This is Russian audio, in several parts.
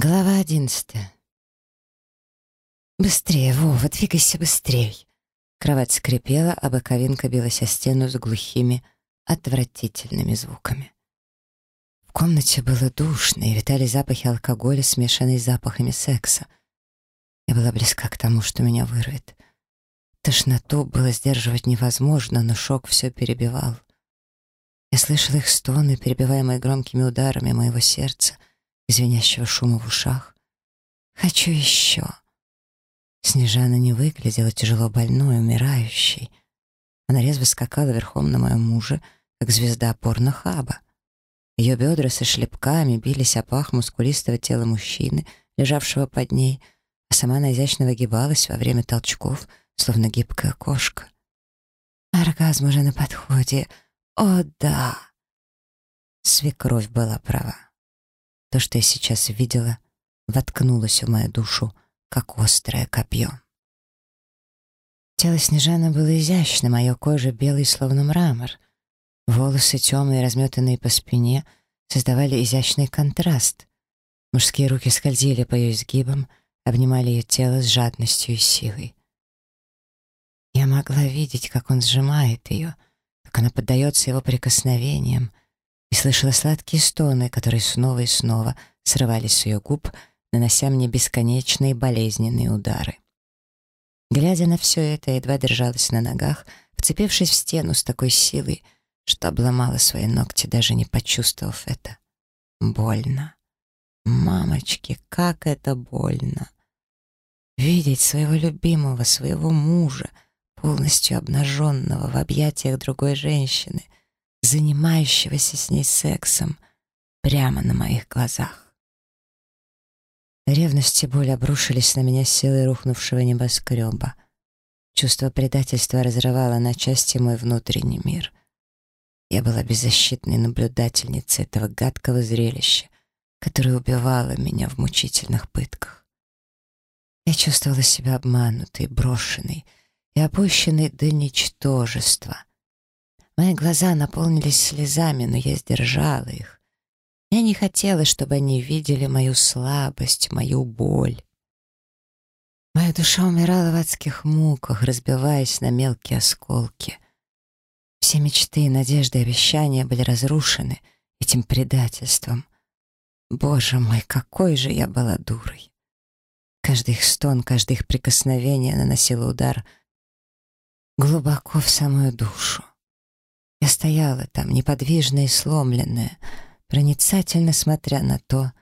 Глава одиннадцатая. «Быстрее, Вова, двигайся быстрее!» Кровать скрипела, а боковинка билась о стену с глухими, отвратительными звуками. В комнате было душно, и витали запахи алкоголя, смешанные с запахами секса. Я была близка к тому, что меня вырвет. Тошноту было сдерживать невозможно, но шок все перебивал. Я слышала их стоны, перебиваемые громкими ударами моего сердца — звенящего шума в ушах. «Хочу еще!» Снежана не выглядела тяжело больной, умирающей. Она резво скакала верхом на моем муже, как звезда порнохаба. Ее бедра со шлепками бились о пах мускулистого тела мужчины, лежавшего под ней, а сама она изящно выгибалась во время толчков, словно гибкая кошка. Оргазм уже на подходе. О, да! Свекровь была права. То, что я сейчас видела, воткнулось в мою душу, как острое копье. Тело Снежана было изящным, а ее кожа белой, словно мрамор. Волосы, темные, разметанные по спине, создавали изящный контраст. Мужские руки скользили по ее изгибам, обнимали ее тело с жадностью и силой. Я могла видеть, как он сжимает ее, как она поддается его прикосновениям, и слышала сладкие стоны, которые снова и снова срывались с ее губ, нанося мне бесконечные болезненные удары. Глядя на все это, я едва держалась на ногах, вцепившись в стену с такой силой, что обломала свои ногти, даже не почувствовав это. Больно. Мамочки, как это больно. Видеть своего любимого, своего мужа, полностью обнаженного в объятиях другой женщины — занимающегося с ней сексом прямо на моих глазах. Ревность и боль обрушились на меня силой рухнувшего небоскреба. Чувство предательства разрывало на части мой внутренний мир. Я была беззащитной наблюдательницей этого гадкого зрелища, которое убивало меня в мучительных пытках. Я чувствовала себя обманутой, брошенной и опущенной до ничтожества — Мои глаза наполнились слезами, но я сдержала их. Я не хотела, чтобы они видели мою слабость, мою боль. Моя душа умирала в адских муках, разбиваясь на мелкие осколки. Все мечты, надежды и обещания были разрушены этим предательством. Боже мой, какой же я была дурой! Каждый их стон, каждое их прикосновение наносило удар глубоко в самую душу. Я стояла там, неподвижная и сломленная, проницательно смотря на то,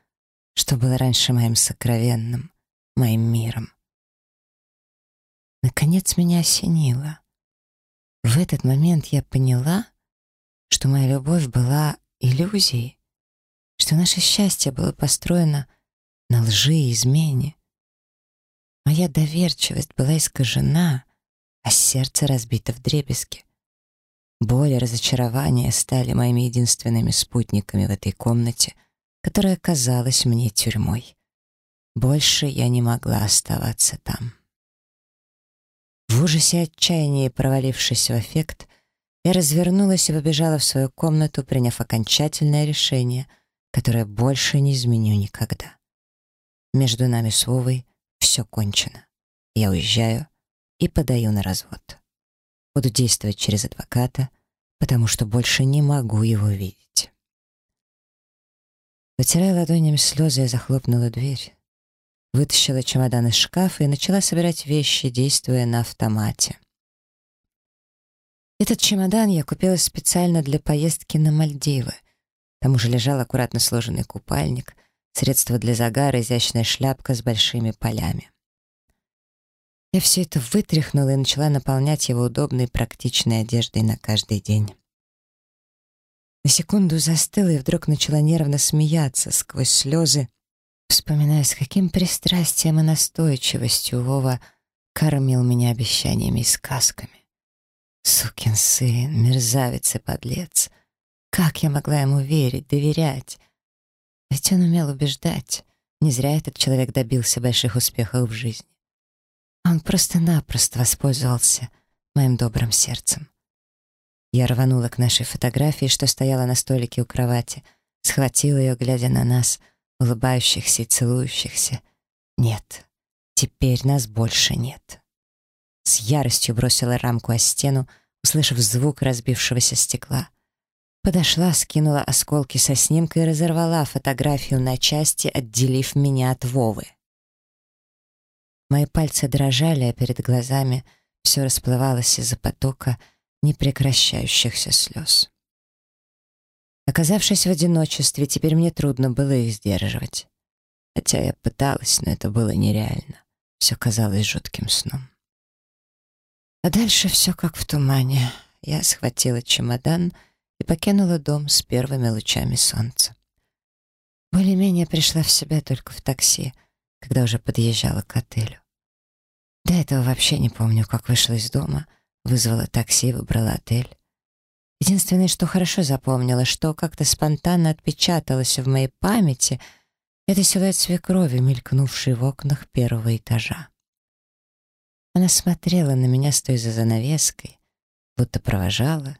что было раньше моим сокровенным, моим миром. Наконец меня осенило. В этот момент я поняла, что моя любовь была иллюзией, что наше счастье было построено на лжи и измене. Моя доверчивость была искажена, а сердце разбито в дребезги. Боль и разочарование стали моими единственными спутниками в этой комнате, которая казалась мне тюрьмой. Больше я не могла оставаться там. В ужасе отчаянии, провалившись в эффект, я развернулась и побежала в свою комнату, приняв окончательное решение, которое больше не изменю никогда. Между нами с Вовой все кончено. Я уезжаю и подаю на развод. Буду действовать через адвоката, потому что больше не могу его видеть. Вытирая ладонями слезы, я захлопнула дверь, вытащила чемодан из шкафа и начала собирать вещи, действуя на автомате. Этот чемодан я купила специально для поездки на Мальдивы. Там уже лежал аккуратно сложенный купальник, средство для загара, изящная шляпка с большими полями. Я все это вытряхнула и начала наполнять его удобной практичной одеждой на каждый день. На секунду застыла и вдруг начала нервно смеяться сквозь слезы, вспоминая, с каким пристрастием и настойчивостью Вова кормил меня обещаниями и сказками. Сукин сын, мерзавец и подлец. Как я могла ему верить, доверять? Ведь он умел убеждать. Не зря этот человек добился больших успехов в жизни. Он просто-напросто воспользовался моим добрым сердцем. Я рванула к нашей фотографии, что стояла на столике у кровати, схватила ее, глядя на нас, улыбающихся и целующихся. Нет, теперь нас больше нет. С яростью бросила рамку о стену, услышав звук разбившегося стекла. Подошла, скинула осколки со снимка и разорвала фотографию на части, отделив меня от Вовы. Мои пальцы дрожали, а перед глазами все расплывалось из-за потока непрекращающихся слез. Оказавшись в одиночестве, теперь мне трудно было их сдерживать. Хотя я пыталась, но это было нереально. Все казалось жутким сном. А дальше все как в тумане. Я схватила чемодан и покинула дом с первыми лучами солнца. Более-менее пришла в себя только в такси, когда уже подъезжала к отелю. До этого вообще не помню, как вышла из дома, вызвала такси, выбрала отель. Единственное, что хорошо запомнила, что как-то спонтанно отпечаталось в моей памяти, это силуэт свекрови, мелькнувший в окнах первого этажа. Она смотрела на меня, стоя за занавеской, будто провожала,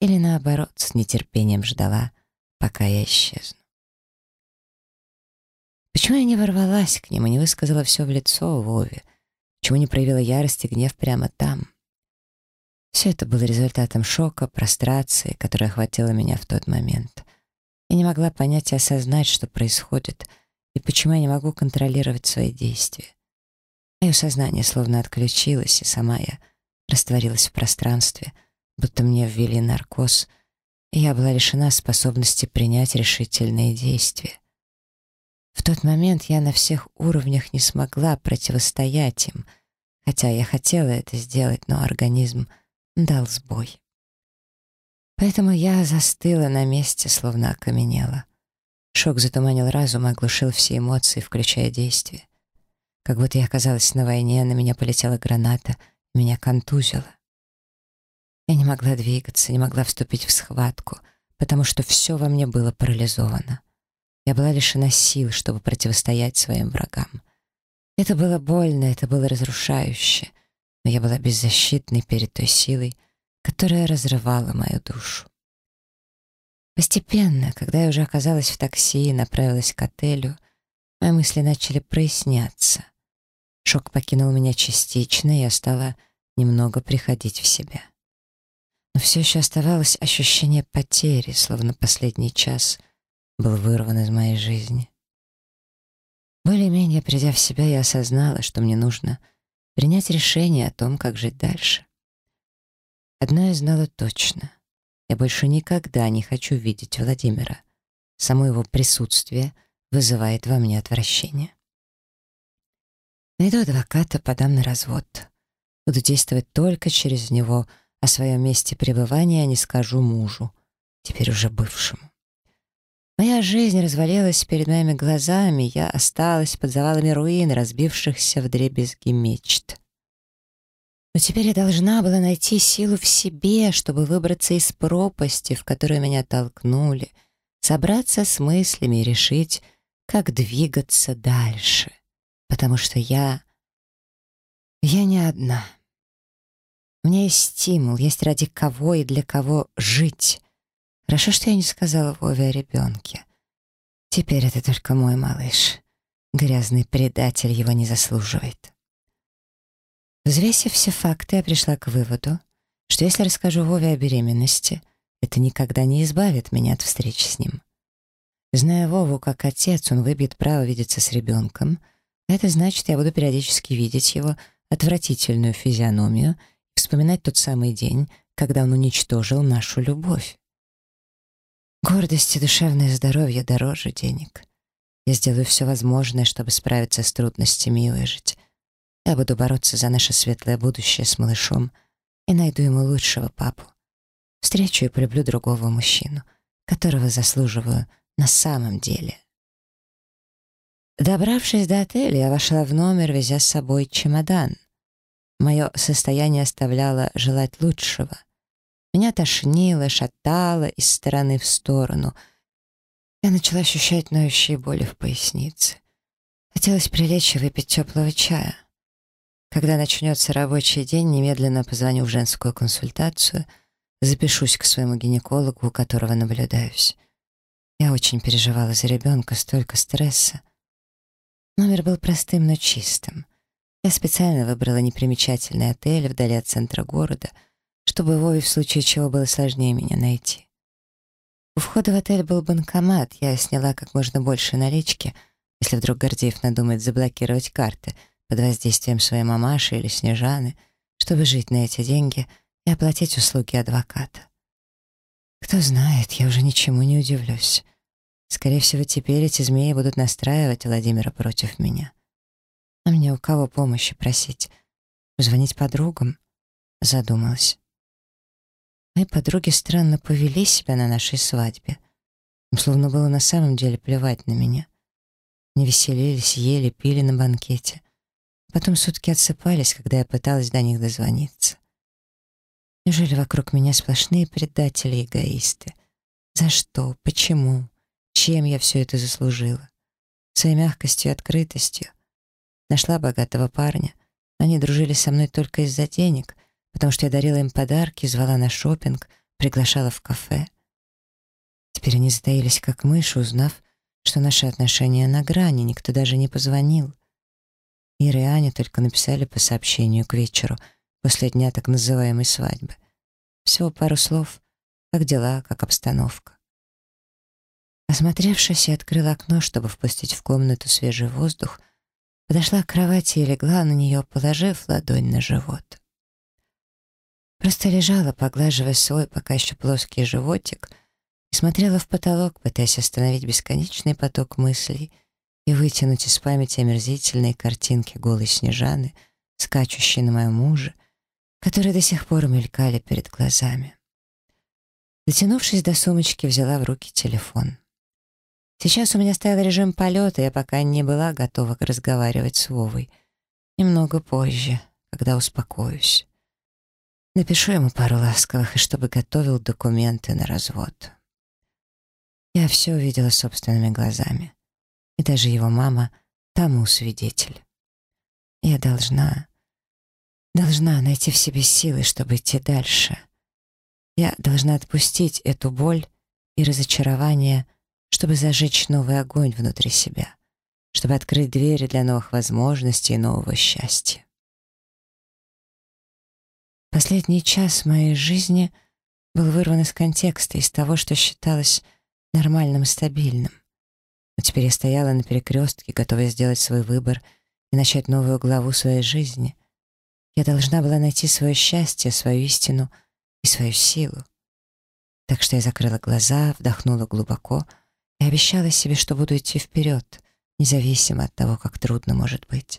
или наоборот, с нетерпением ждала, пока я исчезну. Почему я не ворвалась к нему, не высказала все в лицо Вове? Почему не проявила ярость и гнев прямо там? Все это было результатом шока, прострации, которая охватила меня в тот момент. Я не могла понять и осознать, что происходит, и почему я не могу контролировать свои действия. Мое сознание словно отключилось, и сама я растворилась в пространстве, будто мне ввели наркоз, и я была лишена способности принять решительные действия. В тот момент я на всех уровнях не смогла противостоять им, хотя я хотела это сделать, но организм дал сбой. Поэтому я застыла на месте, словно окаменела. Шок затуманил разум и оглушил все эмоции, включая действия. Как будто я оказалась на войне, на меня полетела граната, меня контузило. Я не могла двигаться, не могла вступить в схватку, потому что все во мне было парализовано. Я была лишена сил, чтобы противостоять своим врагам. Это было больно, это было разрушающе, но я была беззащитной перед той силой, которая разрывала мою душу. Постепенно, когда я уже оказалась в такси и направилась к отелю, мои мысли начали проясняться — Шок покинул меня частично, и я стала немного приходить в себя. Но все еще оставалось ощущение потери, словно последний час был вырван из моей жизни. Более-менее придя в себя, я осознала, что мне нужно принять решение о том, как жить дальше. Одно я знала точно. Я больше никогда не хочу видеть Владимира. Само его присутствие вызывает во мне отвращение. Найду адвоката, подам на развод. Буду действовать только через него, о своем месте пребывания не скажу мужу, теперь уже бывшему. Моя жизнь развалилась перед моими глазами, я осталась под завалами руин, разбившихся в дребезги мечт. Но теперь я должна была найти силу в себе, чтобы выбраться из пропасти, в которую меня толкнули, собраться с мыслями и решить, как двигаться дальше потому что я... Я не одна. У меня есть стимул, есть ради кого и для кого жить. Хорошо, что я не сказала Вове о ребенке. Теперь это только мой малыш. Грязный предатель его не заслуживает. Взвесив все факты, я пришла к выводу, что если расскажу Вове о беременности, это никогда не избавит меня от встречи с ним. Зная Вову как отец, он выбьет право видеться с ребенком — это значит, я буду периодически видеть его отвратительную физиономию вспоминать тот самый день, когда он уничтожил нашу любовь. Гордость и душевное здоровье дороже денег. Я сделаю все возможное, чтобы справиться с трудностями и выжить. Я буду бороться за наше светлое будущее с малышом и найду ему лучшего папу. Встречу и полюблю другого мужчину, которого заслуживаю на самом деле. Добравшись до отеля, я вошла в номер, везя с собой чемодан. Мое состояние оставляло желать лучшего. Меня тошнило, шатало из стороны в сторону. Я начала ощущать ноющие боли в пояснице. Хотелось прилечь и выпить теплого чая. Когда начнется рабочий день, немедленно позвоню в женскую консультацию, запишусь к своему гинекологу, у которого наблюдаюсь. Я очень переживала за ребенка, столько стресса. Номер был простым, но чистым. Я специально выбрала непримечательный отель вдали от центра города, чтобы Вове в случае чего было сложнее меня найти. У входа в отель был банкомат, я сняла как можно больше налички, если вдруг Гордеев надумает заблокировать карты под воздействием своей мамаши или Снежаны, чтобы жить на эти деньги и оплатить услуги адвоката. Кто знает, я уже ничему не удивлюсь. Скорее всего, теперь эти змеи будут настраивать Владимира против меня. А мне у кого помощи просить? Звонить подругам? Задумалась. Мои подруги странно повели себя на нашей свадьбе. Им словно было на самом деле плевать на меня. Не веселились, ели, пили на банкете. Потом сутки отсыпались, когда я пыталась до них дозвониться. Неужели вокруг меня сплошные предатели и эгоисты? За что? Почему? Чем я все это заслужила? Своей мягкостью и открытостью. Нашла богатого парня. Они дружили со мной только из-за денег, потому что я дарила им подарки, звала на шопинг, приглашала в кафе. Теперь они затаились как мыши, узнав, что наши отношения на грани, никто даже не позвонил. Ира и Аня только написали по сообщению к вечеру — после дня так называемой свадьбы. Всего пару слов. Как дела, как обстановка. Осмотревшись, я открыла окно, чтобы впустить в комнату свежий воздух, подошла к кровати и легла на нее, положив ладонь на живот. Просто лежала, поглаживая свой пока еще плоский животик, и смотрела в потолок, пытаясь остановить бесконечный поток мыслей и вытянуть из памяти омерзительные картинки голой Снежаны, скачущей на моем муже, которые до сих пор мелькали перед глазами. Дотянувшись до сумочки, взяла в руки телефон. Сейчас у меня стоял режим полета, я пока не была готова разговаривать с Вовой. Немного позже, когда успокоюсь. Напишу ему пару ласковых, и чтобы готовил документы на развод. Я все увидела собственными глазами. И даже его мама тому свидетель. Я должна... Должна найти в себе силы, чтобы идти дальше. Я должна отпустить эту боль и разочарование, чтобы зажечь новый огонь внутри себя, чтобы открыть двери для новых возможностей и нового счастья. Последний час моей жизни был вырван из контекста, из того, что считалось нормальным и стабильным. Но теперь я стояла на перекрестке, готовая сделать свой выбор и начать новую главу своей жизни — я должна была найти свое счастье, свою истину и свою силу. Так что я закрыла глаза, вдохнула глубоко и обещала себе, что буду идти вперед, независимо от того, как трудно может быть.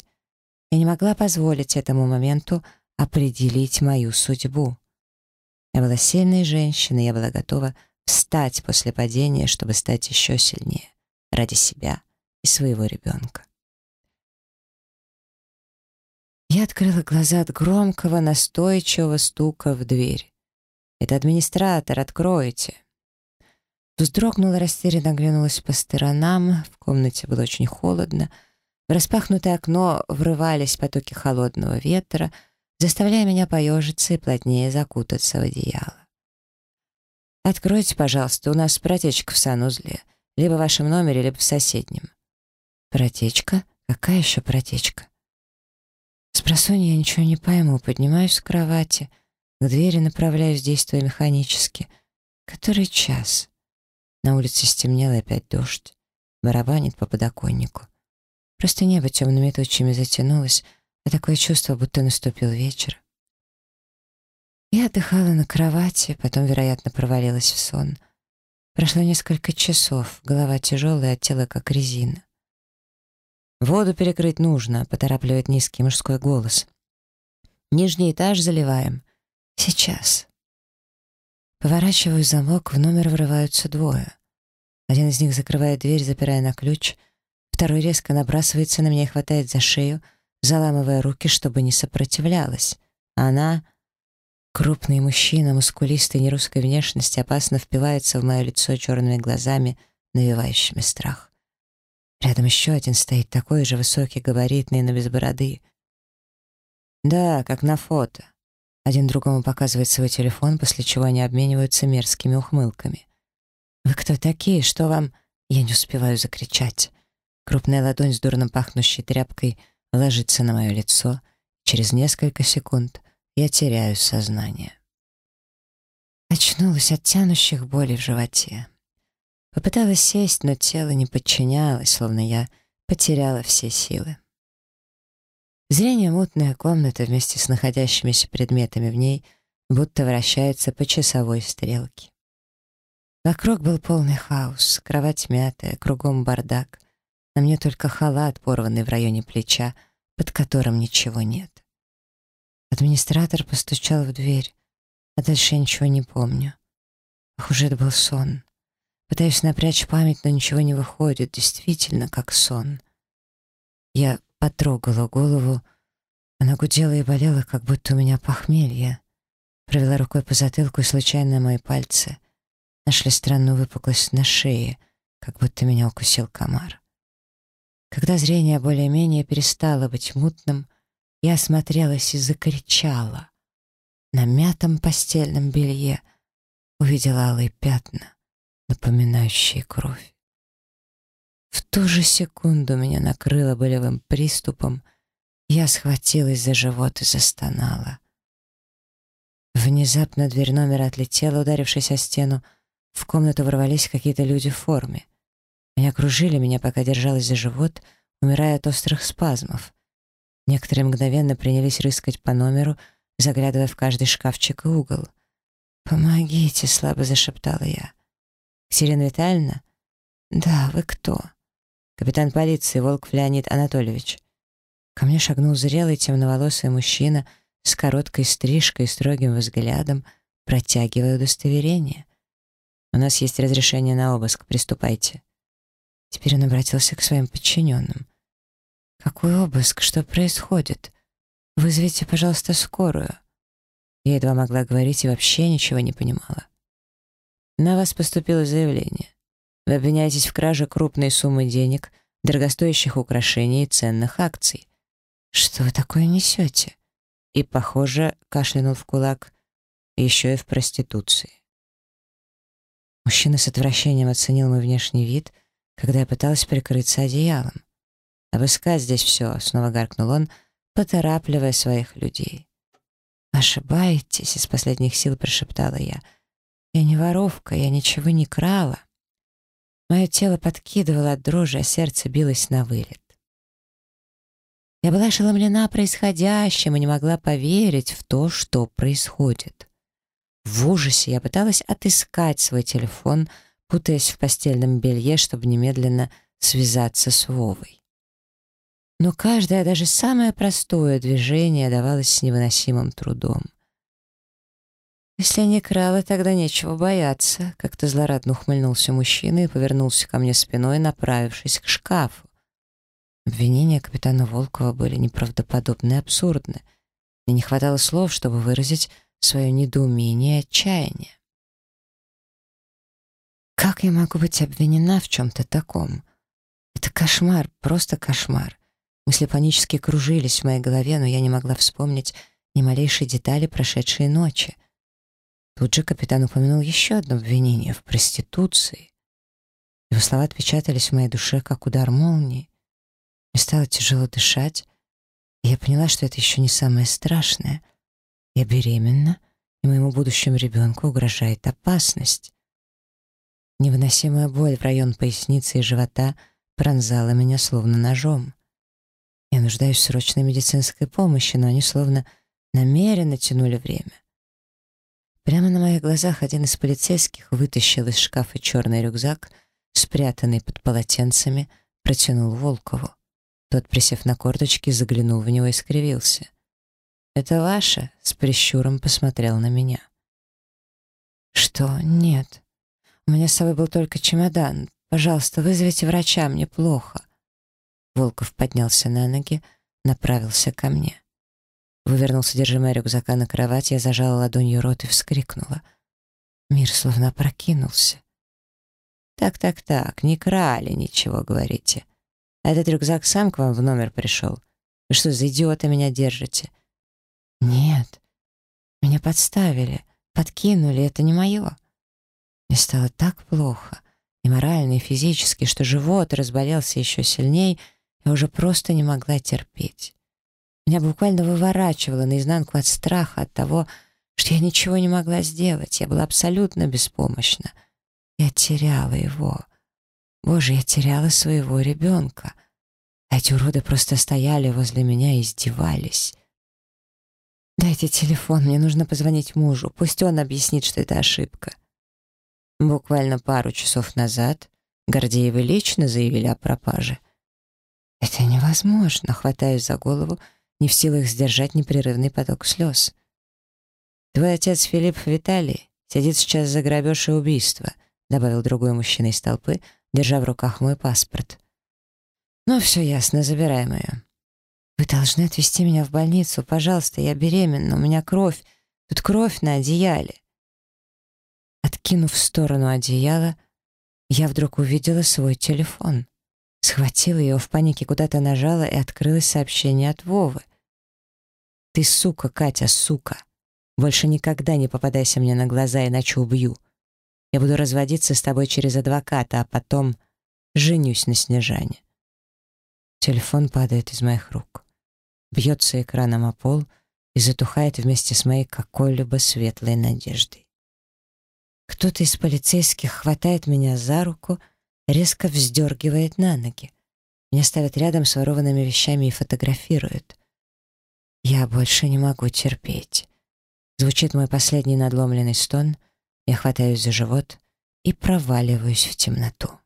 Я не могла позволить этому моменту определить мою судьбу. Я была сильной женщиной, я была готова встать после падения, чтобы стать еще сильнее, ради себя и своего ребенка. Я открыла глаза от громкого, настойчивого стука в дверь. «Это администратор, откройте!» Вздрогнула, растерянно оглянулась по сторонам. В комнате было очень холодно. В распахнутое окно врывались потоки холодного ветра, заставляя меня поежиться и плотнее закутаться в одеяло. «Откройте, пожалуйста, у нас протечка в санузле. Либо в вашем номере, либо в соседнем». «Протечка? Какая еще протечка?» С просонья я ничего не пойму, поднимаюсь с кровати, к двери направляюсь, действуя механически. Который час? На улице стемнело, опять дождь. Барабанит по подоконнику. Просто небо темными тучами затянулось, а такое чувство, будто наступил вечер. Я отдыхала на кровати, потом, вероятно, провалилась в сон. Прошло несколько часов, голова тяжелая, а тело как резина. «Воду перекрыть нужно», — поторапливает низкий мужской голос. «Нижний этаж заливаем. Сейчас». Поворачиваю замок, в номер врываются двое. Один из них закрывает дверь, запирая на ключ, второй резко набрасывается на меня и хватает за шею, заламывая руки, чтобы не сопротивлялась. Она, крупный мужчина, мускулистый, нерусской внешности, опасно впивается в мое лицо черными глазами, навевающими страх. Рядом еще один стоит, такой же высокий, габаритный, но без бороды. Да, как на фото. Один другому показывает свой телефон, после чего они обмениваются мерзкими ухмылками. «Вы кто такие? Что вам...» Я не успеваю закричать. Крупная ладонь с дурно пахнущей тряпкой ложится на мое лицо. Через несколько секунд я теряю сознание. Очнулась от тянущих болей в животе. Попыталась сесть, но тело не подчинялось, словно я потеряла все силы. Зрение мутная комната вместе с находящимися предметами в ней будто вращается по часовой стрелке. Вокруг был полный хаос, кровать мятая, кругом бардак. На мне только халат, порванный в районе плеча, под которым ничего нет. Администратор постучал в дверь, а дальше я ничего не помню. Похоже, это был сон. Пытаюсь напрячь память, но ничего не выходит, действительно, как сон. Я потрогала голову, она гудела и болела, как будто у меня похмелье. Провела рукой по затылку, и случайно мои пальцы нашли странную выпуклость на шее, как будто меня укусил комар. Когда зрение более-менее перестало быть мутным, я осмотрелась и закричала. На мятом постельном белье увидела алые пятна, напоминающие кровь. В ту же секунду меня накрыло болевым приступом, я схватилась за живот и застонала. Внезапно дверь номера отлетела, ударившись о стену. В комнату ворвались какие-то люди в форме. Они окружили меня, пока держалась за живот, умирая от острых спазмов. Некоторые мгновенно принялись рыскать по номеру, заглядывая в каждый шкафчик и угол. «Помогите», — слабо зашептала я. «Ксерина Витальевна?» «Да, вы кто?» «Капитан полиции Волков Леонид Анатольевич». Ко мне шагнул зрелый темноволосый мужчина с короткой стрижкой и строгим взглядом, протягивая удостоверение. «У нас есть разрешение на обыск, приступайте». Теперь он обратился к своим подчиненным. «Какой обыск? Что происходит? Вызовите, пожалуйста, скорую». Я едва могла говорить и вообще ничего не понимала. На вас поступило заявление. Вы обвиняетесь в краже крупной суммы денег, дорогостоящих украшений и ценных акций. Что вы такое несете? И, похоже, кашлянул в кулак, еще и в проституции. Мужчина с отвращением оценил мой внешний вид, когда я пыталась прикрыться одеялом. «Обыскать здесь все», — снова гаркнул он, поторапливая своих людей. «Ошибаетесь», — из последних сил прошептала я. «Я не воровка, я ничего не крала». Мое тело подкидывало от дрожи, а сердце билось на вылет. Я была ошеломлена происходящим и не могла поверить в то, что происходит. В ужасе я пыталась отыскать свой телефон, путаясь в постельном белье, чтобы немедленно связаться с Вовой. Но каждое, даже самое простое движение давалось с невыносимым трудом. «Если не крала, тогда нечего бояться», — как-то злорадно ухмыльнулся мужчина и повернулся ко мне спиной, направившись к шкафу. Обвинения капитана Волкова были неправдоподобны и абсурдны. Мне не хватало слов, чтобы выразить свое недоумение и отчаяние. Как я могу быть обвинена в чем-то таком? Это кошмар, просто кошмар. Мысли панически кружились в моей голове, но я не могла вспомнить ни малейшей детали прошедшей ночи. Тут же капитан упомянул еще одно обвинение в проституции. Его слова отпечатались в моей душе, как удар молнии. Мне стало тяжело дышать, и я поняла, что это еще не самое страшное. Я беременна, и моему будущему ребенку угрожает опасность. Невыносимая боль в район поясницы и живота пронзала меня словно ножом. Я нуждаюсь в срочной медицинской помощи, но они словно намеренно тянули время. Прямо на моих глазах один из полицейских вытащил из шкафа черный рюкзак, спрятанный под полотенцами, протянул Волкову. Тот, присев на корточки, заглянул в него и скривился. «Это ваше?» — с прищуром посмотрел на меня. «Что? Нет. У меня с собой был только чемодан. Пожалуйста, вызовите врача, мне плохо». Волков поднялся на ноги, направился ко мне. Вывернул содержимое рюкзака на кровать, я зажала ладонью рот и вскрикнула. Мир словно опрокинулся. «Так-так-так, не крали ничего, говорите. Этот рюкзак сам к вам в номер пришел? Вы что, за идиота меня держите?» «Нет, меня подставили, подкинули, это не мое». Мне стало так плохо, и морально, и физически, что живот разболелся еще сильней, я уже просто не могла терпеть. Меня буквально выворачивало наизнанку от страха, от того, что я ничего не могла сделать. Я была абсолютно беспомощна. Я теряла его. Боже, я теряла своего ребенка. Эти уроды просто стояли возле меня и издевались. «Дайте телефон, мне нужно позвонить мужу. Пусть он объяснит, что это ошибка». Буквально пару часов назад Гордеевы лично заявили о пропаже. «Это невозможно», — хватаюсь за голову, не в силах сдержать непрерывный поток слез. «Твой отец Филипп Виталий сидит сейчас за грабеж и убийство», добавил другой мужчина из толпы, держа в руках мой паспорт. «Ну, все ясно, забираем ее». «Вы должны отвезти меня в больницу, пожалуйста, я беременна, у меня кровь, тут кровь на одеяле». Откинув в сторону одеяла, я вдруг увидела свой телефон. Схватила его в панике, куда-то нажала, и открылось сообщение от Вовы. «Ты сука, Катя, сука! Больше никогда не попадайся мне на глаза, иначе убью. Я буду разводиться с тобой через адвоката, а потом женюсь на Снежане». Телефон падает из моих рук, бьется экраном о пол и затухает вместе с моей какой-либо светлой надеждой. Кто-то из полицейских хватает меня за руку, резко вздергивает на ноги. Меня ставят рядом с ворованными вещами и фотографируют. Я больше не могу терпеть. Звучит мой последний надломленный стон, я хватаюсь за живот и проваливаюсь в темноту.